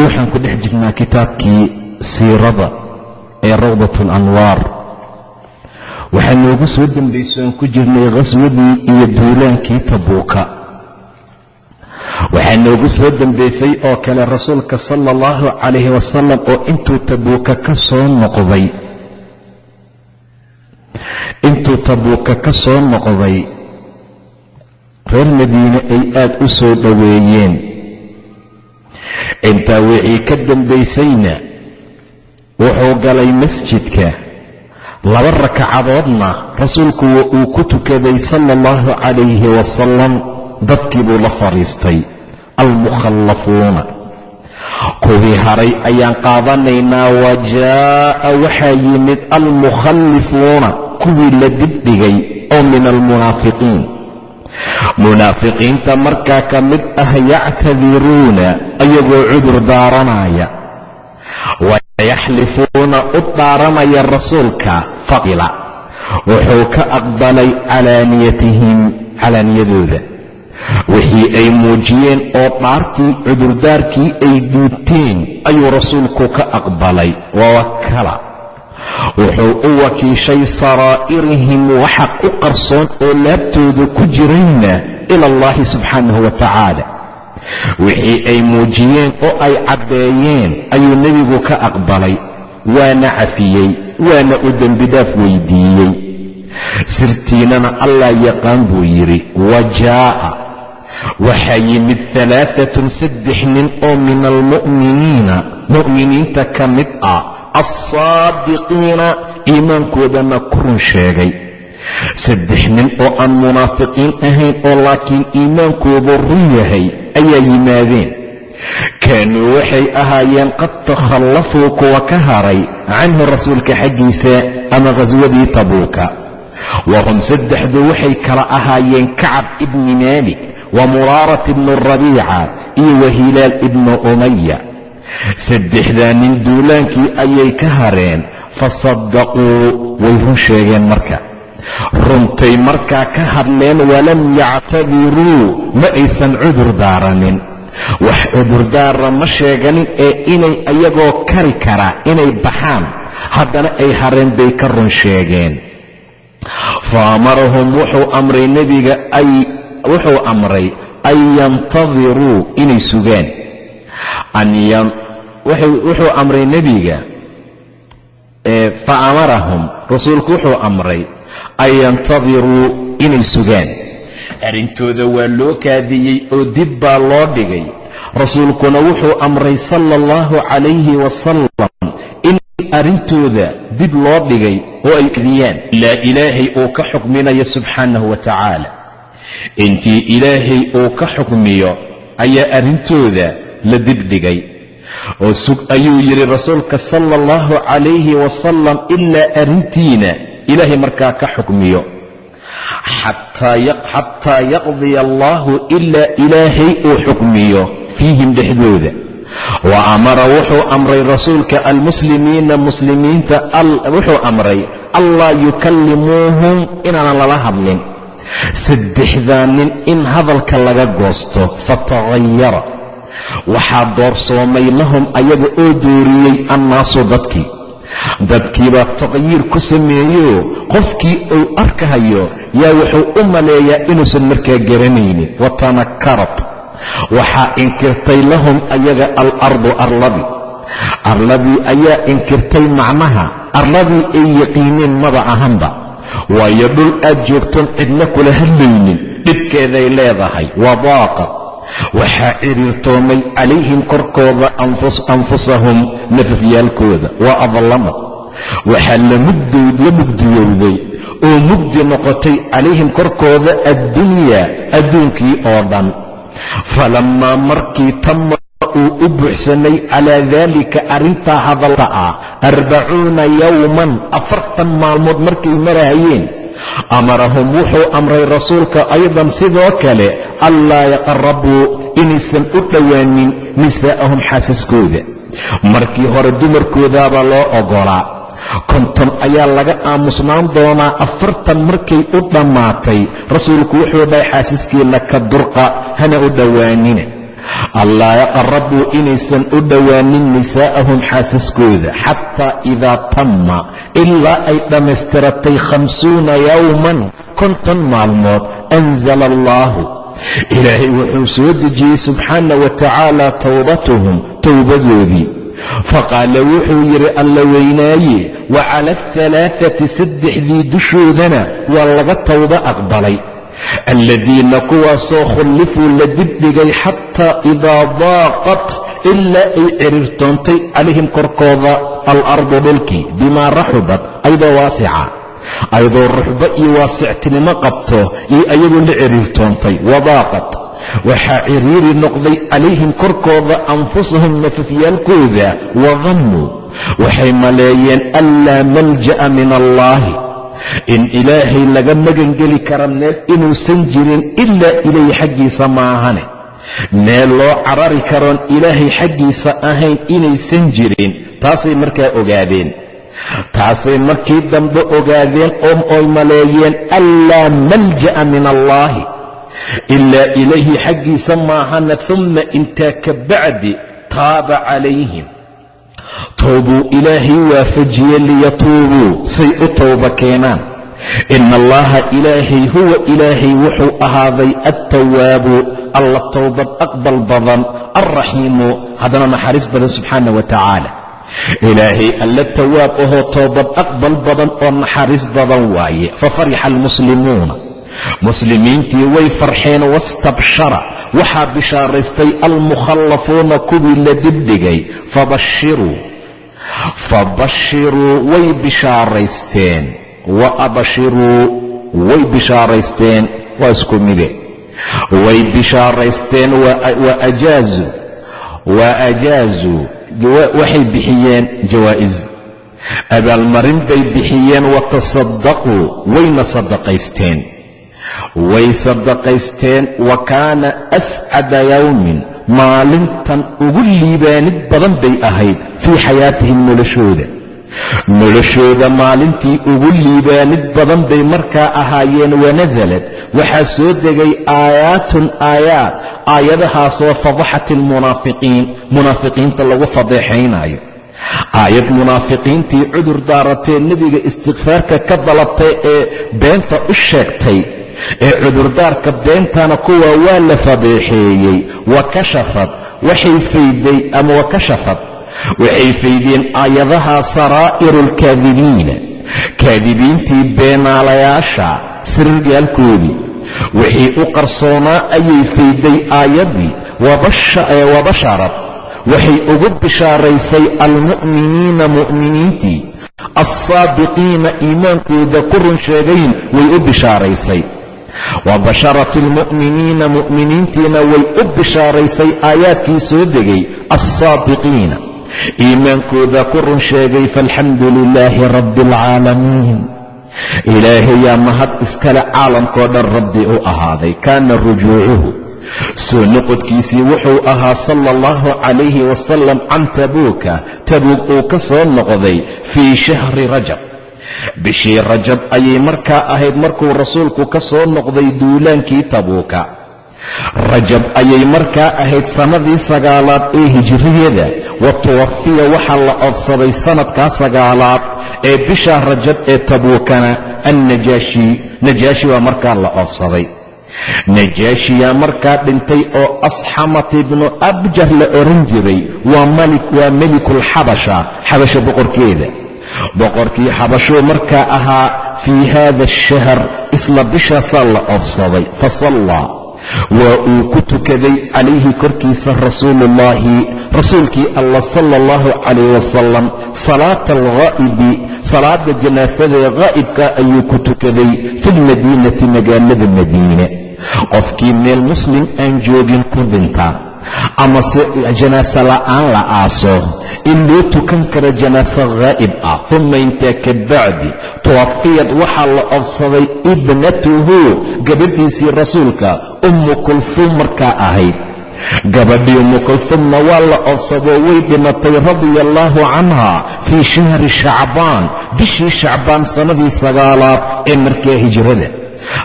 weli waxaan ku dhex jirnaa kitaabkii siirada ee rawdat alanwaar waxaa noogu soo dembayso aan ku jirnay khaswadii iyo duulaankii tabuuka. Waxaa noogu soo dembaysay oo kale rasuulka sala allahu calayhi wasalam oo intuu tabuuka ka soo noqday. Intuu tabuuka ka soo noqday reer madiine ay aad u soo dhoweeyeen intaa wixii ka dambaysayna wuxuu galay masjidka. Laba rakacadoodna rasuulku wa uu ku tukaday sala allahu calayhi wasalam dadkii buu la fadhiistay almukhallafuuna. Kuwii haray ayaan qaadanaynaa wa jaa'a waxaa yimid almukhallifuuna kuwii la dibdhigay oo min almunaafiqiin munaafiqiinta markaa ka mid ah yactadiruuna ayagoo cudur daaranaya. Wayaxlifuuna u dhaaranaya rasuulka faqila wuxuu ka aqbalay calaaniyatihim calaaniyadooda. Wixii ay muujiyeen oo dhaartii cudurdaarkii ay duuteen ayuu rasuulku ka aqbalay. Wawakala wuxuu u wakiishay saraa'irihim waxa u qarsoon oo laabtooda ku jirayna ila allahi subxaanahu wa tacaala. Wixii ay muujiyeen oo ay caddeeyeen ayuu nebigu ka aqbalay waana cafiyey waana u dembidhaaf weydiiyey. Sirtiinana allah yaqaan buu yidhi wa jaa'a waxaa yimid alaaatun saddex nin oo min almu'miniina mu'miniinta ka mid ah alsaadiqiina iimaankoodana ku run sheegay saddex nin oo aan munaafiqiin ahayn oo laakiin iimaankoodu run yahay ayaa yimaadeen kaanuu waxay ahaayeen qad takhallafuu kuwa ka haray canhu rasuulka xaggiisa ama khaswadii tabuuka wahum saddexdu waxay kala ahaayeen kacab ibni maalik wa muraarat ibnu rabiica iyo wa hilaal ibnu umaya saddexdaa nin duulaankii ayay ka hareen. Fasaddaquu way run sheegeen marka. Runtay markaa ka hadleen walam yactabiruu ma aysan cudur daaranin. Wax cudurdaara ma sheeganin ee inay ayagoo kari karaa inay baxaan. Haddana ay hareen bay ka run sheegeen. Fa amarahum wuxuu amray nebiga wuxuu amray an yantadiruu inay sugaan wuxuu amray nebiga fa amarahum rasuulku wuxuu amray an yantadiruu inay sugaan. Arrintooda waa loo kaadiyey oo dib baa loo dhigay. Rasuulkuna wuxuu amray sala allahu calayhi wasalam in arrintooda dib loo dhigay oo ay kadiyaan ilaa ilaahay uu ka xukminayo subxaanahu wa tacaala. Intii ilaahay uu ka xukmiyo ayaa arrintooda la dibdhigay. Oo sug ayuu yidhi rasuulka sala allahu calayhi wasalam ilaa arrintiina ilaahay markaa ka xukmiyo. Xataa yaqdiya allaahu ilaa ilaahay uu xukmiyo fiihim dhexdooda. Wa amara wuxuu amray rasuulka almuslimiina muslimiinta wuxuu amray allaa yukallimuuhum inaanan lala hadlin. Saddexdaa nin in hadalka laga goosto fatahayara waxaa doorsoomay lahum ayaga oo dooriyey annaasu dadkii. Dadkiibaa taqyiir ku sameeyo qofkii uu arkahayo yaa wuxuu u maleeyaa inuusan markaa garanaynin watanakarat waxaa inkirtay lahum ayaga alardu arladi. Arladii ayaa inkirtay macnaha arladii ay yaqiineen maba ahanba waayo dhul aad joogtoon cidna kula hadlaynin dhibkeeday leedahay. Wadaaqad waxaa ciriirtoomay calayhim korkooda anfusahum nafafyaalkooda waa adlamad waxaa la mugdiyowday oo mugdi noqotay calayhim korkooda addunyaa adduunkii oo dhan falammaa markii tama uu u buuxsamay calaa daalika arrintaa hadalta ah arbacuuna yowman afartan maalmood markay marahayeen amarahum wuxuu amray rasuulka aydan sidoo kale anlaa yaqarabuu inaysan u dhowaanin nisaa'ahum xaasaskooda markii hore dumarkoodaabaa loo oggolaa konton ayaa laga aamusnaan doonaa afartan markay u dhammaatay rasuulku wuxuu dhahay xaasaskiina ka durqa hana u dhowaanina allaa yaqarabuu inaysan u dhowaanin nisaa'ahum xaasaskooda xataa idaa tamma ilaa ay dhammaystiratay khamsuuna yowman konton maalmood anzala allaahu ilaahay wuxuu soo dejiyey subxaana wa tacaala towbatuhum towbadoodii faqaala wuxuu yidhi alla weynaaye wa cala alhalaaati saddexdii dushoodana waa laga towba aqbalay aladiina kuwaasoo khullifuu la dibdhigay xataa idaa daaqat ilaa ay ciriirtoontay calayhim korkooda alardu dhulkii bimaa raxubat ayadoo waasica ayadoo ruxbo iyo waasictinimo qabto iyo ayadoo la ciriirtoontay wadaaqat waxaa ciriiri noqday calayhim korkooda anfusahum nafafyaalkooda wadannuu waxay maleeyeen anlaa malja'a min allaahi in ilaahay laga magangeli kara meel inuusan jirin ilaa ilayhi xaggiisa maahane. Meel loo carari karoon ilaahay xaggiisa ahayn inaysan jirin taasay markaa ogaadeen. Taasay markii dambe ogaadeen oo oy maleeyeen anlaa malja'a min allaahi. Ilaa ilayhi xaggiisa maahana humma intaa ka bacdi taaba calayhim towbuu ilaahay waafajiye liyatuubuu say u towba keenaan ina allaha ilaahay huwa ilaahay wuxuu ahaaday attawaabu alla towbad aqbal badan alraxiimu haddana naxariis badan subxaana wa tacaala ilaahay alla tawaab ahoo toobad aqbal badan oo naxariis badan waaye fafarixa almuslimuuna muslimiintii way farxeen wastabshara waxaa bishaaraystay almukhallafuuna kuwii la dibdhigay fabashiruu. Fabashiruu way bishaaraysteen. Wa abashiruu way bishaaraysteen. Waa isku mide. Way bishaaraysteen wa ajaazuu wa ajaazuu waxay bixiyeen jawaa'is abaalmarin bay bixiyeen wa tasaddaquu wayna sadaqaysteen way sadaqaysteen wa kaana ascada yowmin maalintan ugu liibaanid badan bay ahayd fii xayaatihim noloshooda. Noloshooda maalintii ugu liibaanid badan bay markaa ahaayeen wanasalad waxaa soo degay aayaatun aayaad aayadahaasoo fadaxat ilmunaafiqiin munaafiqiinta lagu fadeexaynaayo. Aayad munaafiqiintii cudur daaratee nebiga istikfaarka ka dalabtay ee beenta u sheegtay ee cudurdaarka beentana kuwa waa la fadeexeeyey. Wa kashafad. Waxay fayday ama wa kashafad? Waxay faydeen aayadaha saraa'iru alkaadibiina kaadibiintii beenaalayaasha siriryaalkoodii wixii u qarsoonaa ayay fayday aayaddii wabasharad waxay ugu bishaaraysay almu'miniina mu'miniintii. Alsaabiqiina iimaankooda ku run sheegayn way u bishaaraysay wa basharat almu'miniina mu'miniintiina way u bishaaraysay aayaadkii soo degay alsaabiqiina iimaankooda ku run sheegay faalxamdu lilaahi rabbi alcaalamiin ilaahayaa mahad iskale caalamkao dhan rabbi u ahaaday kaana rujuucuhu. Soo noqodkiisii wuxuu ahaa sala allahu calayhi wasalam can tabuuka. Tabuug uu ka soo noqday fii shahri rajab bishii rajab ayay markaa ahayd markuu rasuulku ka soo noqday duulaankii tabuuka. Rajab ayay markaa ahayd sannadii sagaalaad ee hijriyada wa tuwafiya waxaa la odsaday sannadkaa sagaalaad ee bisha rajab ee tabuukana annajaashi. Najaashi waa markaa la odsaday najaashiyaa markaa dhintay oo asxamat ibnu abjar la oran jiray. Waa melikulxabasha xabasha boqorkeeda boqorkii xabashuu markaa ahaa fii haada ashahr isla bishaasaa la oofsaday fasallaa waa uu ku tukaday calayhi korkiisa rasuuluullaahi rasuulkii allah sala allahu calayh wasalam salaata alghaa'ibi salaada janaasadaee ghaa'ibka ayuu ku tukaday fi lmadiinati magaalada madiine. Qofkii meel muslim aan joogin ku dhinta ama se janaaso la'aan la aaso in loo tukan karo janaaso ghaa'ib ah uma intaa ka bacdi tuwafiyad waxaa la obsaday ibnatuhu gabadhiisii rasuulka ummu kulfuum markaa ahayd. Gabadhii ummu kulfuumna waa la obsado way dhimatay radia allaahu canha fii shahri shacbaan bishii shacbaan sannadii sagaalaad ee markaa hijrada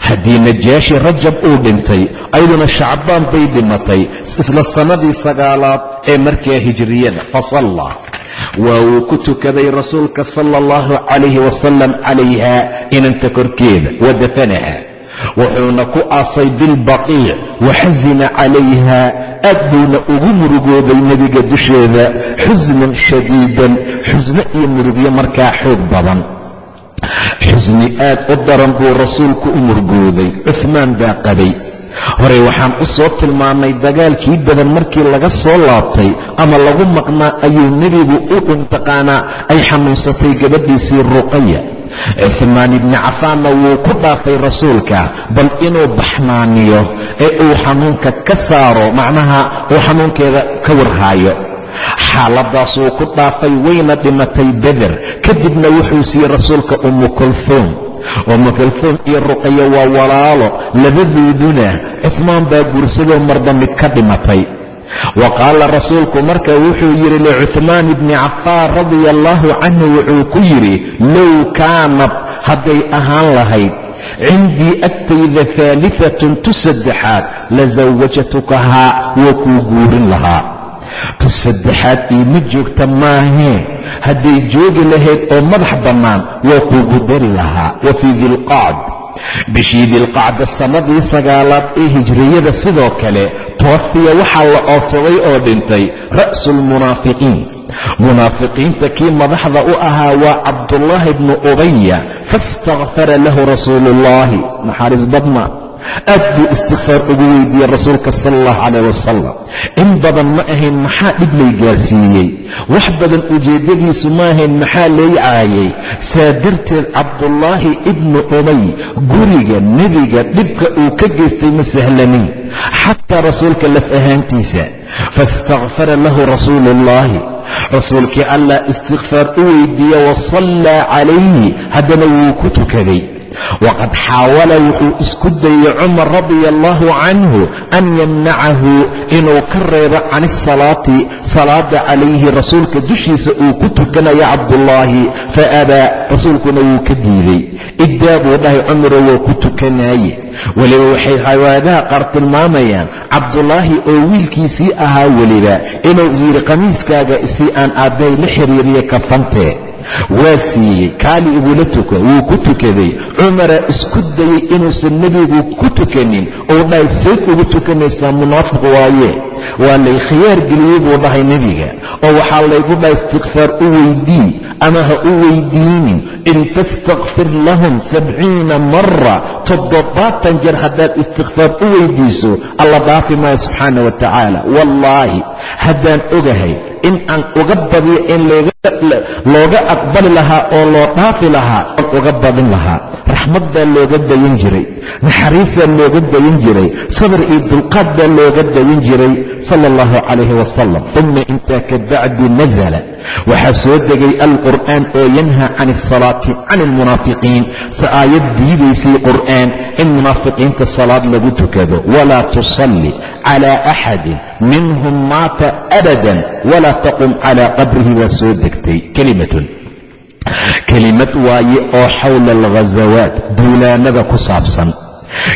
haddii najaashi rajab uu dhintay ayaduna shacbaan bay dhimatay isla sannadii sagaalaad ee markaa hijriyada. Fasallaa. Waa uu ku tukaday rasuulka sala allahu calayhi wasalam calayha inanta korkeeda wa dafanaha. Wuxuuna ku aasay bilbaqiic waxasina calayha aad buuna ugu murugooday nebiga dusheeda xusnan shadiidan xusno iyo murugyo markaa xoog badan xusni aad u daran buu rasuulku u murgooday. Cuhmaan baa qabay. Horey waxaan u soo tilmaannay dagaalkii badan markii laga soo laabtay ama lagu maqnaa ayuu nebigu u dhintaqaanaa ay xanuunsatay gabadhiisii ruqaya cuhmaan ibni cafaanna wuu ku dhaafay rasuulka bal inuu baxnaaniyo ee uu xanuunka ka saaro macnaha uu xanuunkeeda ka warhaayo xaaladaasuu ku dhaafay wayna dhimatay beder kadibna wuxuu siiyey rasuulka ummu kulfuum ummu kulfuum iyo ruqaya waa walaalo labadooduna cuhmaan baa guursadoo marba mid ka dhimatay. Wa qaala rasuulku marka wuxuu yidhi licuhmaan ibni cafaan radia allaahu canhu wuxuu ku yidhi low kaanad hadday ahaan lahayd. Cindii agtayda haalifatun tu saddexaad la sawajatukahaa waa kuu guurin lahaa tu saddexaad iima joogta maahee hadday joogi lahayd oo madax bannaan waa kuugu dari lahaa wa fii dilqacd bishii dilqacda sannadii sagaalaad ee hijriyada sidoo kale tawafiya waxaa la oodsaday oo dhintay ra'su lmunaafiqiin munaafiqiinta kii madaxda u ahaa waa cabdullaahi bnu ubaya faistakfara lahu rasuulu ullaahi naxariis badna aad buu istikfaar ugu weydiiyey rasuulka sala allahu calayh wasalam in badan ma ahayn maxaa dhib lay gaarsiiyey? Wax badan ujeeddadiisu ma ahayn maxaa lay caayay saa darteed cabdullaahi ibnu ubay guriga nebiga dhibka uu ka geystay ma sahlanin xataa rasuulka laf ahaantiisa. Faistakfara lahu rasuulu ullaahi rasuulkii allah istikfaar u weydiiye wasallaa calayhi haddana wuu ku tukaday waqad xaawala wuxuu isku dayey cumar radia allaahu canhu an yamnacahu inuu ka reebo can isalaati salaada calayhi rasuulka dushiisa uu ku tukanaya cabdullaahi fa abaa rasuulkuna wuu ka diiday iddaa buu dhahay cumaro waa ku tukanaaye weliba waxay hawaadaha qaar tilmaamayaan cabdulaahi oo wiilkiisii ahaa weliba inuu yidhi qamiiskaaga isii aan aabbahay la xiriiriye kafantee waa siiyey kaali igula tuka wuu ku tukaday. Cumara isku dayey inuusan nebigu ku tukanin. Uu dhahay sayd ugu tukanaysaa munaafiq waaye. Waa lay khiyaar geliyey buu dhahay nebiga. Oo waxaa laygu dhahay istikfaar u weydii ama ha u weydiinin in tastakfir lahum sabciina mara toddobaatan jeer haddaad istikfaar u weydiiso alla dhaafi maayo subxaana wa tacaala wallaahi haddaan ogahay in aan uga badiyo in looga aqbali lahaa oo loo dhaafi lahaa aan uga badin lahaa. Raxmad baa looga dayan jiray naxariisaa looga dayan jiray sabir iyo dulqaad baa looga dayan jiray sala allahu calayhi wasalam uma intaa ka bacdi nasala waxaa soo degay alqur'aan oo yanhaa can asalaati can almunaafiqiin se aayad diidaysay qur'aan in munaafiqiinta salaad lagu tukado. Walaa tusalli calaa axadin minhum maata abadan walaa taqum calaa qabrihi baa soo degtay kelimatun kelimad waaye oo xawla alghasawaat duulaanada ku saabsan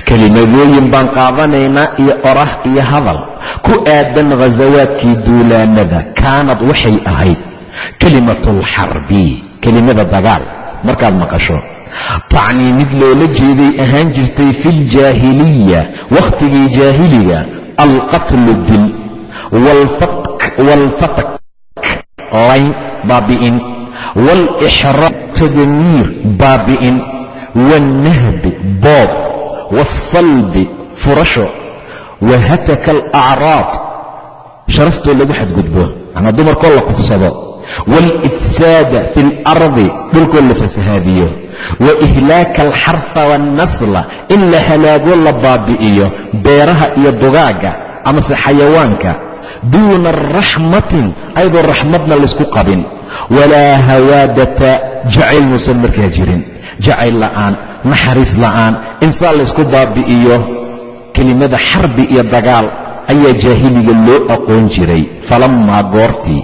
kelimadooyin baan qaadanaynaa iyo orah iyo hadal ku aadan ghasawaadkii duulaanada kaanad waxay ahayd kelimatu alxarbi kelimada dagaal markaad maqasho tacnii mid loola jeeday ahaan jirtay fi ljaahiliya wakhtigii jaahiliga alqatlu dil waalfatak layn baabi'in waalixraam tadmiir baabi'in waalnahbi boob waasalbi furasho. Wahataka alacraad sharaftoo lagu xadgudbo. Macnaa dumarkoo la kufsado waalifsaada fi اlardi dhulkoo la fasahaadiyo. Wa ihlaaka alxarfa waannasla in la halaago la baabi'iyo. Beeraha iyo dugaagga amase xayawaanka duuna raxmatin ayadoo raxmadna laysku qabin walaa hawaadata jacayl muusan markaa jirin jacayl la'aan naxariis la'aan insaan laysku baabi'iyo kelimada xarbi iyo dagaal ayaa jaahiliga loo aqoon jiray falammaa goortii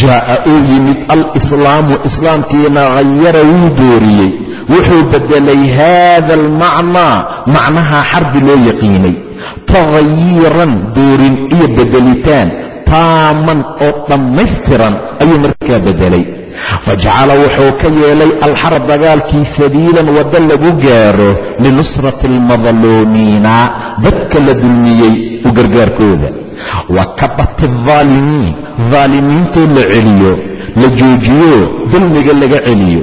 jaa'a uu yimid alislaamu islaamkiina hayara wuu dooriyey wuxuu beddelay haada almacnaa macnaha xarbi loo yaqiinay taghayiiran doorin iyo beddelitaan taaman oo dhammaystiran ayuu markaa beddelay fajacala wuxuu ka yeelay alxarb dagaalkii sabiilan waddo lagu gaaro linusrati almadluumiina dadka la dulmiyey u gargaarkooda wa kabati alaalimiin daalimiintoo la celiyo la joojiyo dulmiga laga celiyo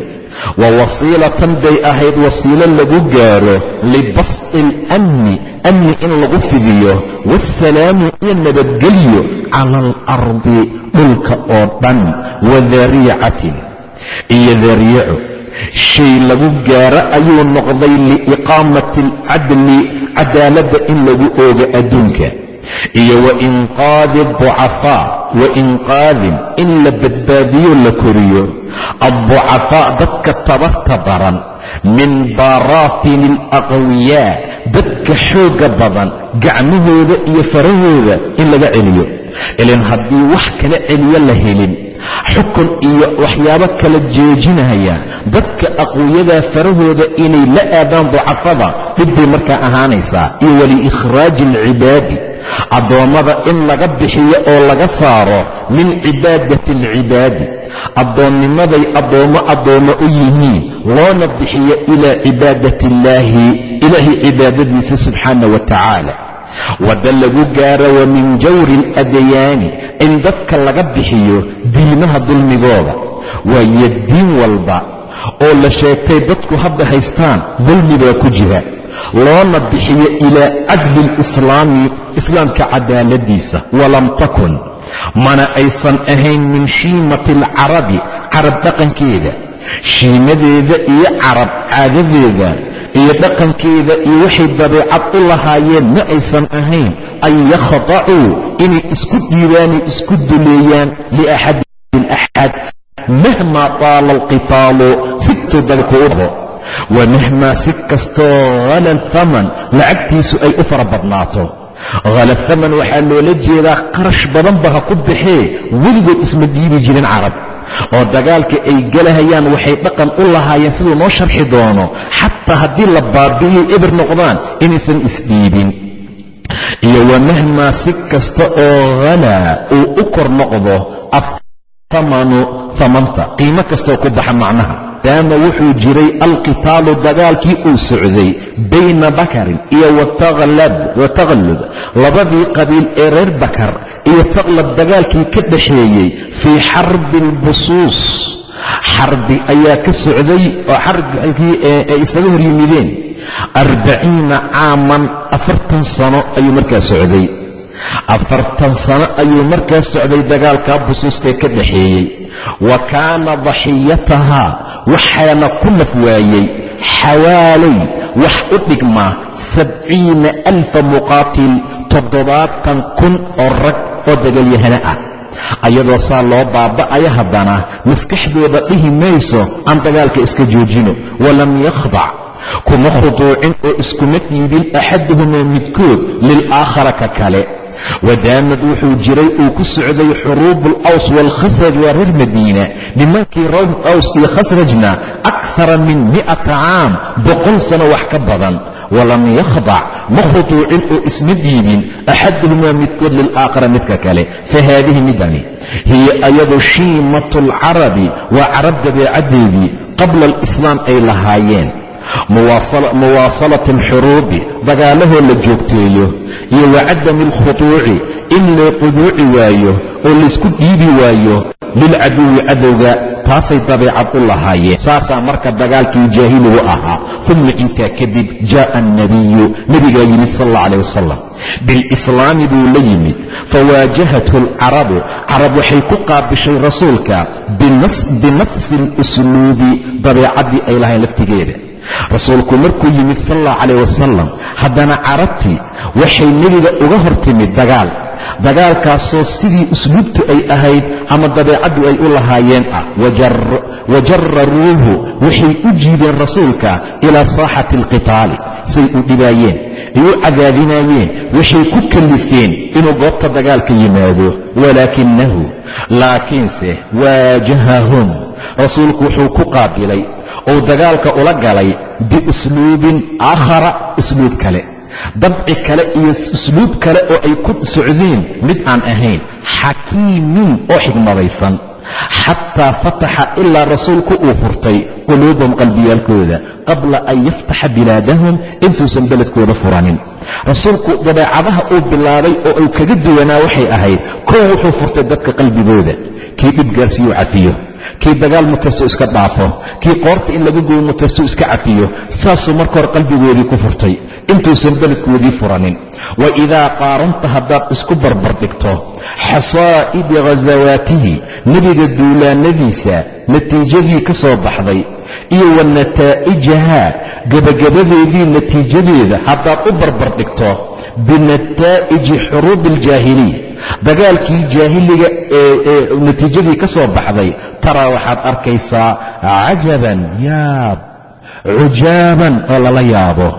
wa wasiilatan bay ahayd wasiilo lagu gaaro libasdi alamni amni in lagu fidiyo. Waasalaami iyo nabadgelyo cala alardi dhulka oo dhan. Wa dariicatin iyo dariico shay lagu gaaro ayuu noqday liiqaamati alcadli cadaaladda in lagu oogo adduunka. Iyo wainqaadi aducafaa wainqaadin in la badbaadiyo la koriyo adducafaa dadka tabarta daran min baaraafini alaqwiyaa dadka xoogga badan gacmahooda iyo farahooda in laga celiyo ilan haddii wax kala celiyo la helin xukun iyo waxyaabo kala joojinaya dadka aqwiyadaa farahooda inay la aadaan ducafada dhib bay markaa ahaanaysaa iyo waliikhraaji alcibaadi addoommada in laga bixiyo oo laga saaro min cibaadati alcibaadi addoonnimaday addoommo addoommo u yihiin loona bixiyo ilaa cibaadati illaahi ilaahay cibaadadiisa subxaana wa tacaala. Wadda lagu gaaro wa min jawri aladyaani in dadka laga bixiyo diimaha dulmigooda. Waayo diin walba oo la sheegtay dadku hadda haystaan dulmi baa ku jira. Loona bixiyo ilaa cadli lislaami islaamka cadaaladiisa walam takun mana aysan ahayn min shiimati alcarabi carab dhaqankeeda. Shiimadeeda iyo carab caadadeeda iyo dhaqankeeda iyo waxay dabeecad u lahaayeen ma aysan ahayn an yakhdacuu inay isku dhiibaanay isku duleeyaan liaxadin axad mahmaa taala alqitaalu sigtuu dalku u dhabo wa mahmaa si kastoo hala thaman lacagtiisu ay u fara badnaato hala thaman waxaa loola jeedaa qarash badanba ha ku baxee weligood isma dhiibi jirin carab oo dagaalka ay gelahayaan waxay dhaqan u lahaayeen siduu noo sharxi doono xataa haddii la baabi'iyay eber noqdaan inaysan isdhiibin iyo wa mahmaa si kasta oo halaa uu u kor noqdo athamanu thamanta qiimo kastoo ku baxa macnaha daama wuxuu jiray alqitaalu dagaalkii uu socday bayna bakarin iyo wataqlub labadii qabiil ee reer bakar iyo taqlab dagaalkii ka dhaxeeyey fii xarbi albusuus xarbi ayaa ka socday oo xarbigii ay isaga hor yimideen. Arbaciina caaman afartan sano ayuu markaa socday afartan sano ayuu markaa socday dagaalkaa busuustae ka dhaxeeyey. Wa kaana daxiyatahaa waxaana ku naf waayey xawaalay wax u dhigmaa sabciina alfa muqaatil toddobaatan kun oo rag oo dagalyahana ah. Ayadoo saa loo baaba'aya haddana maskaxdooda dhihi mayso aan dagaalka iska joojino. Walam yakhdac kuma khuduucin oo iskuma dhiibin axaduhumaa midkood lilaakhara ka kale wadaamad wuxuu jiray uu ku socday xuruubu alaws waalkhasraj waa reer madiina. Nimankii aws iyo khasrajna akara min mi'ata caam boqol sano wax ka badan. Walam yakhdac ma khuduucin oo isma dhiibin axaduhumaa midkood lilaakhara midka kale. Fa haadihi midani. Hiya ayadu shiimatu alcarabi waa carab dabeecaddeedii qabla alislaam ay lahaayeen muwaasalati alxuruubi dagaalahoo la joogteeyo iyo wa cadami in loo quduuci waayo oo laysku dhiibi waayo lilcaduwi cadowga taasay dabeecad u lahaayeen. Saasaa marka dagaalkii jaahiligu ahaa uma intaa kadib jaa'a annabiyu nebigaa yimid sal alla aleh wasalam bilislaami buu la yimid fawaajahathu alcarabu carab waxay ku qaabishay rasuulka binafsi alusluubi dabeecaddii ay lahayn laftigeeda rasuulku markuu yimid sal allahu calayh wasalam haddana carabtii waxay nebiga uga hor timid dagaal. Dagaalkaasoo sidii usluubtu ay ahayd ama dabeecaddu ay u lahaayeen ah wajararuuhu waxay u jiideen rasuulka ilaa saaxati alqitaali say u dhibaayeen ay u cadaadinaayeen waxay ku kallifeen inuu goobta dagaalka yimaado walaakinahu laakiinse waajahahum rasuulku wuxuu ku qaabilay ou dagaalka ula galay biusluubin aakhara usluub kale. Dabci kale iyo usluub kale oo ay ku socdeen mid aan ahayn xakiimin oo xigmadaysan xataa fataxa ilaa rasuulku uu furtay quluubahum qalbiyaalkooda qabla an yaftaxa bilaadahum intuusan beledkooda furanin. Rasuulku dabeecadaha uu bilaabay oo uu kaga duwanaa waxay ahayd kow wuxuu furtay dadka qalbigooda. Kii dhib gaarsiiyuu cafiyo kii dagaal mutestu iska dhaafo kii qoorta in laga gooyo mutestu iska cafiyo saasuu marka hore qalbigoodii ku furtay intuusan beledkoodii furanin. Wa idaa qaaranta haddaad isku barbar dhigto xasaa'idi ghasawaatihi nebiga duulaanadiisa natiijadii ka soo baxday iyo wa nataa'ijaha gebagabadeedii natiijadeeda haddaad u barbar dhigto binataa'iji xuruubi aljaahiliya dagaalkii jaahiliga ee natiijadii ka soo baxday taraa waxaad arkaysaa cajaban yaab cujaaban oo lala yaabo.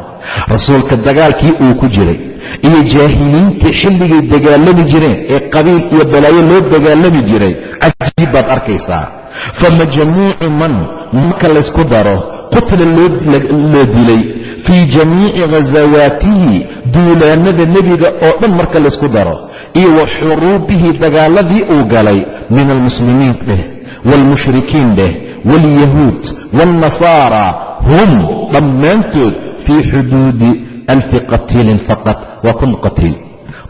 Rasuulka dagaalkii uu ku jiray iyo jaahiliintii xilligay dagaalami jireen ee qabiil iyo balaayo loo dagaalami jiray cajiib baad arkaysaa fa majmuucu man marka laysku daro qutla loo dilay fii jamiici ghasawaatihi duulaanada nebiga oo dhan marka laysku daro iyo wa xuruubihi dagaaladii uu galay min almuslimiin dheh waalmushrikiin dheh waalyahuud waalnasaara hum dhammaantood fii xuduudi alfi qatiilin faqad waa kun qatiil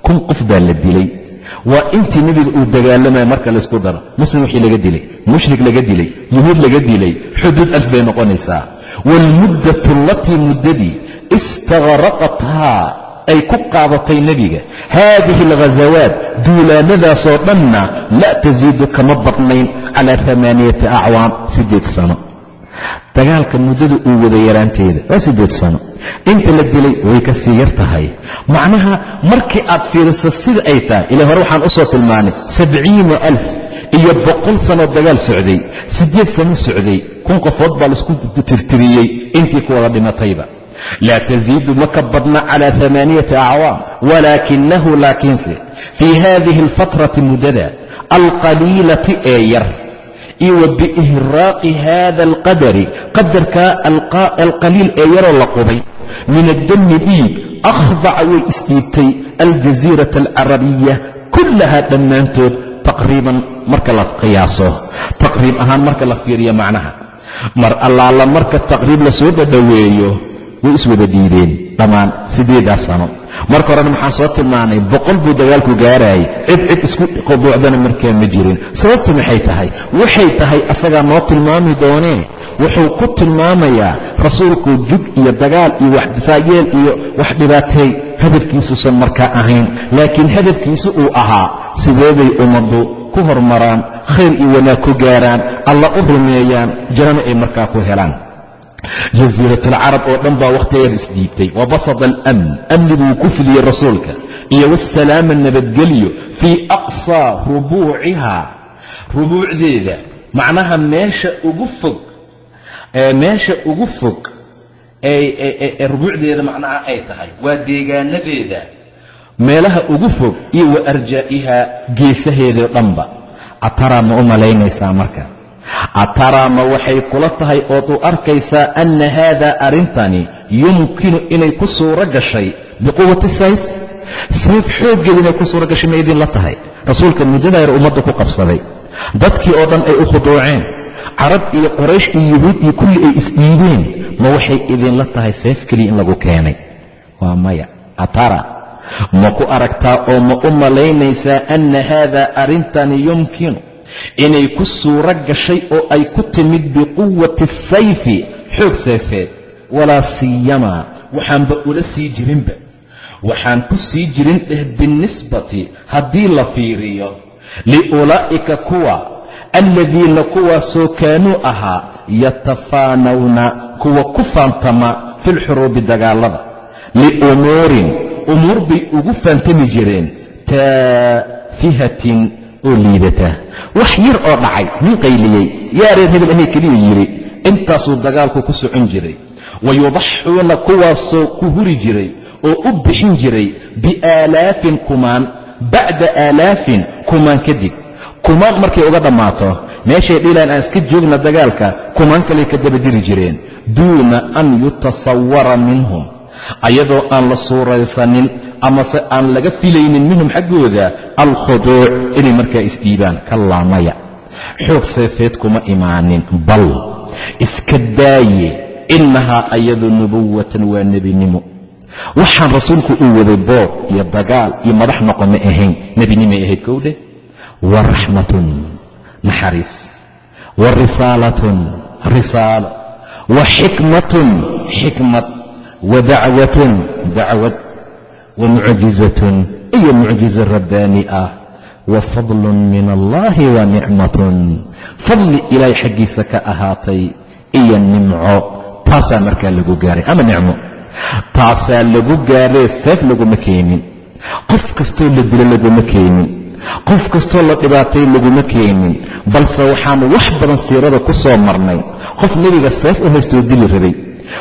kun qof baa la dilay waa intii nebiga uu dagaalamaya marka laysku daro. Muslim wixii laga dilay mushrik laga dilay yuhuud laga dilay xuduud alf bay noqonaysaa. Waalmuddatu alatii muddadii istaqraqathaa ay ku qaadatay nebiga haadihi alghasawaat duulaanadaasoo dhanna la tasiidu kama badnayn calaa amaaniyati acwaam siddeed sano dagaalka muddada uu wada yaraanteeda waa siddeed sano. Inta la dilay way ka sii yar tahay. Macnaha markii aad fiiriso sida ay tahay ilaa hore waxaan u soo tilmaanay sabciina alf iyo boqol sanoo dagaal socday siddeed sano socday kun qofood baa la isku tirtiriyey intii ku wada dhimatayba. Laa tasiidu ma ka badna cala amaaniyati acwaam walaakinahu laakiinse fii hadihi alfatrati muddada alqaliilati ee yar iyo wa biihraaqi hada alqadari qadarkaa alqaliil ee yaroo la qubay. Min addami dhiig akhdaca way isdhiibtay aljaziirata alcarabiya kullahaa dhammaantood taqriiban marka la qiyaaso. Taqriib ahaan marka la fiiriyo macnaha. Mar allaala marka taqriib la soo dhadhoweeyo way iswada dhiibeen dhammaan siddeedaa sano marka horena maxaan soo tilmaanay boqol buu dagaalku gaaraayay cid cid isku quduucdana markaa ma jirin. Sababtu maxay tahay? Waxay tahay asagaa noo tilmaami doonee wuxuu ku tilmaamayaa rasuulku jug iyo dagaal iyo waxdisaayeel iyo wax dhibaateey hadafkiisuusan markaa ahayn. Laakiin hadafkiisu uu ahaa sideebay ummaddu ku hormaraan khayr iyo wanaag ku gaaraan alla u rumeeyaan janana ay markaa ku helaan jasiirat alcarab oo dhan baa wakhtigeeda isdhiibtay wabasada alamn amni buu ku fidiyey rasuulka. Iyo wasalaama nabadgelyo fii aqsaa rubuuciha. Rubuucdeeda macnaha meesha ugu fog meesha ugu fog ee rubuucdeeda macnaha ay tahay. Waa deegaanadeeda meelaha ugu fog iyo wa arjaa'iha geesaheedao dhanba. Ataraa ma u malaynaysaa marka ataraa ma waxay kula tahay ood u arkaysaa anna haada arrintani yumkinu inay ku suuro gashay? Biquwati sayf. Sayf xooggeeda inay ku suuro gashay ma idinla tahay. Rasuulka muddada yar ummadda ku qabsaday. Dadkii oo dhan ay u khuduuceen. Carab iyo qoraysh iyo yuhuud iyo kulli ay isdhiibeen ma waxay idinla tahay seef keliya in lagu keenay? Waa maya. Atara ma ku aragtaa oo ma u malaynaysaa anna haadaa arrintani yumkinu inay ku suuro gashay oo ay ku timid biquwati sayfi xoog seefeed walaa siyamaa waxaanba ula sii jirinba. Waxaan ku sii jirin dheh binisbati haddii la fiiriyo. Liulaa'ika kuwa alladiina kuwaasoo kaanuu ahaa yatafaanawna kuwa ku faantama fi lxuruubi dagaalada. Liumuurin umuur bay ugu faantami jireen taafihatin oo liidata. Wax yar oo dhacay nin qayliyey yaa reer hebel ahay keliya yidhi intaasuu dagaalku ku socon jiray. Wayudaxuuna kuwaasoo ku huri jiray oo u bixin jiray biaalaafin kumaan bacda aalaafin kumaan kadib. Kumaan markay uga dhammaato meeshay dhilaan aan iska joogna dagaalka kumaan kaley ka daba diri jireen duuna an yutasawara minhum ayadoo aan la suuraysanin amase aan laga filaynin minhum xaggooda alkhuduuc inay markaa isdhiibaan ka laamaya xoog seefeed kuma imaanin bal iska daaye innahaa ayadu nubuwatan waa nebinimo. Waxaan rasuulku uu waday boob iyo dagaal iyo madax noqoma ahayn nebinimay ahayd kowdhe wa raxmatun naxariis. Wa risaalatun risaalo wa xikmatun xikmad wa dacwatun dacwad wa mucjizatun iyo mucjizo rabbaani ah wa fadlun min allahi wa nicmatun fadli ilaahay xaggiisa ka ahaatay iyo nimco taasaa markaa lagu gaaray ama nicmo taasaa lagu gaaree seef laguma keenin qof kastoo la dilo laguma keenin qof kastoo la dhibaatay laguma keenin balse waxaanu wax badan siirada ku soo marnay qof nebiga seef u haystoo dili rabay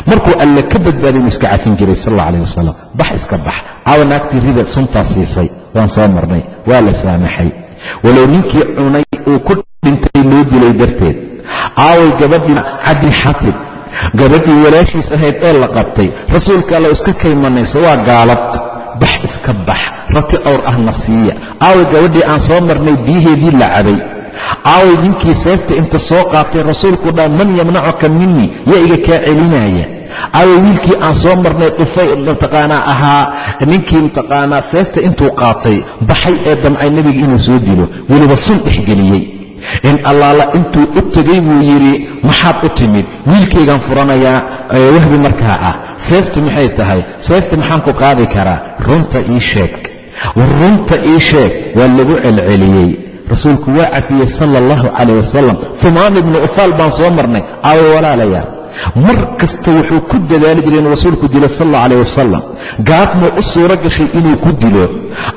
markuu alle ka badbaaday inu iska cafin jiray sal alla alah wasalam bax iska bax. Caawa naagtii rida suntaa siisay waan soo marnay waa la saamaxay walow ninkii cunay uu ku dhintay loo dilay darteed caaway gabadhii cabdi xatib. Gabadhii walaashiis ahayd ee la qabtay rasuulka alla iska kaymanayso waa gaalad. Bax iska bax rati awr ahna siiya. Aaway gabadhii aan soo marnay biyaheedii la cabay aaway ninkii seefta inta soo qaatay rasuulku dhaa man yamnacuka minii yaa iga kaa celinaya. Aaway wiilkii aan soo marnay dhufay mataqaanaa ahaa ninkii mataqaanaa seefta intuu qaatay baxay ee damcay nebiga inuu soo dilo. Weliba sun dhexgeliyey in allaala intuu u tegay buu yidhi maxaad u timid? Wiilkaygaan furanayaa wahbi markaa ah. Seeftu maxay tahay? Seefta maxaan ku qaadi karaa? Runta ii sheeg. War runta ii sheeg waa lagu celceliyey rasuulku waa cafiyey sala allahu calayh wasalam fumaan ibnu ufaal baan soo marnay aawo walaalayaa. Mar kasta wuxuu ku dadaali jiray inuu rasuulku dilo sal alla calayh wasalam gaadmuu u suuro gashay inuu ku dilo.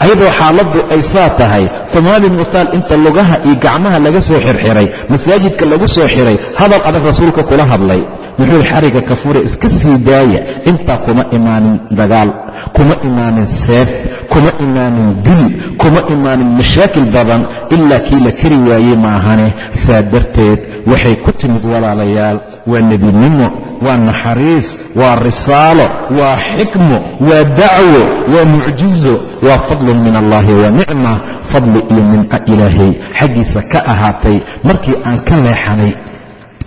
Ayadoo xaaladdu ay saa tahay fumaan ibnu ufaal inta lugaha iyo gacmaha laga soo xirxiray masaajidka lagu soo xiray hadal adag rasuulka kula hadlay. Wuxuu xariga ka fure iska sii daaya intaa kuma imaanin dagaal kuma imaanin seef kuma imaanin dil kuma imaanin mashaakil badan ilaa kii la kari waayey maahane saa darteed waxay ku timid walaalayaal. Waa nebinimo waa naxariis waa risaalo waa xikmo waa dacwo waa mucjizo waa fadlun min allahi wa nicma fadli iyo nimco ilaahay. Xaggiisa ka ahaatay markii aan ka leexanay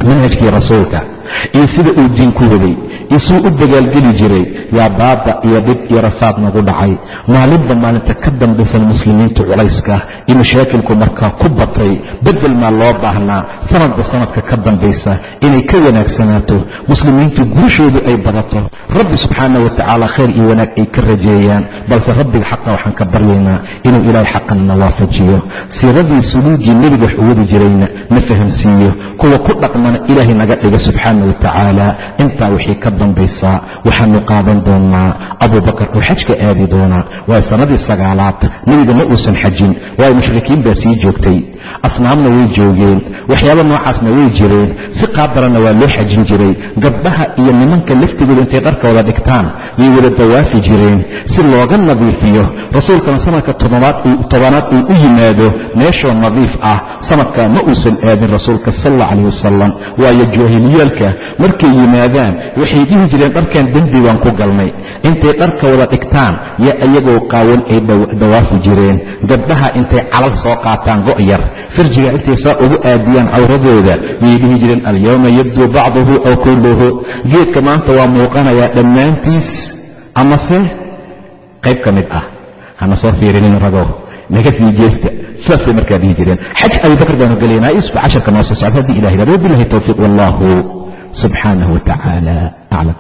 manhajkii rasuulka iyo sida uu diinku waday iyo suu u dagaalgeli jiray yaa baaba iyo dhib iyo rafaad nagu dhacay. Maalinba maalinta ka dambaysan muslimiinta culayska iyo mashaakilku markaa ku batay bedel maa loo baahnaa sanadba sanadka ka dambaysa inay ka wanaagsanaato muslimiintu guushoodu ay badato rabbi subxaana wa tacaala khayr iyo wanaag ay ka rajeeyaan balse rabbiga xaqa waxaan ka baryaynaa inuu ilaahay xaqanna waafajiyo. Siiradii suluugii nebiga wax u wadi jirayna na fahamsiiyo kuwa ku dhaqmana ilaahay naga dhiga subxaana wa tacaala intaa wixii ka dambaysaa waxaanu qaadan doonnaa abubakar oo xajka aadi doonaa. Waa sannadii sagaalaad nebiga ma uusan xajin waayo mushrikiin baa sii joogtay asnaamna way joogeen waxyaaba noocaasna way jireen si qaadarana waa loo xajin jiray gabdhaha iyo nimanka laftigooda intay dharkooda dhigtaan way wada dawaafi jireen si looga nadiifiyo rasuulkana sanadka tobanaad uu u yimaado meeshoo nadiif ah sanadkaa ma uusan aadin rasuulka sal alla wasalam waayo jaahiliyaalka markay yimaadaan waxay dhihi jireen dharkan dembi baan ku galnay intay dharka wada dhigtaan yaa iyagoo qaawan ay dawaafi jireen gabdhaha intay calal soo qaataan go' yar farjiga intay saa ugu aadiyaan cawradooda. Yay dhihi jireen alyowma yabduu bacduhu aw kulluhu. Geedka maanta waa muuqanayaa dhammaantiis amase qayb ka mid ah? Hana soo fiirinin ragow naga sii jeesta. Saasay markaa dhihi jireen. Xaj abibakr baanu gelaynaa isku casharka noo soo socda haddii ilah yidhahdo wabilahi towfiiq wallahu subxaanahu wa aclam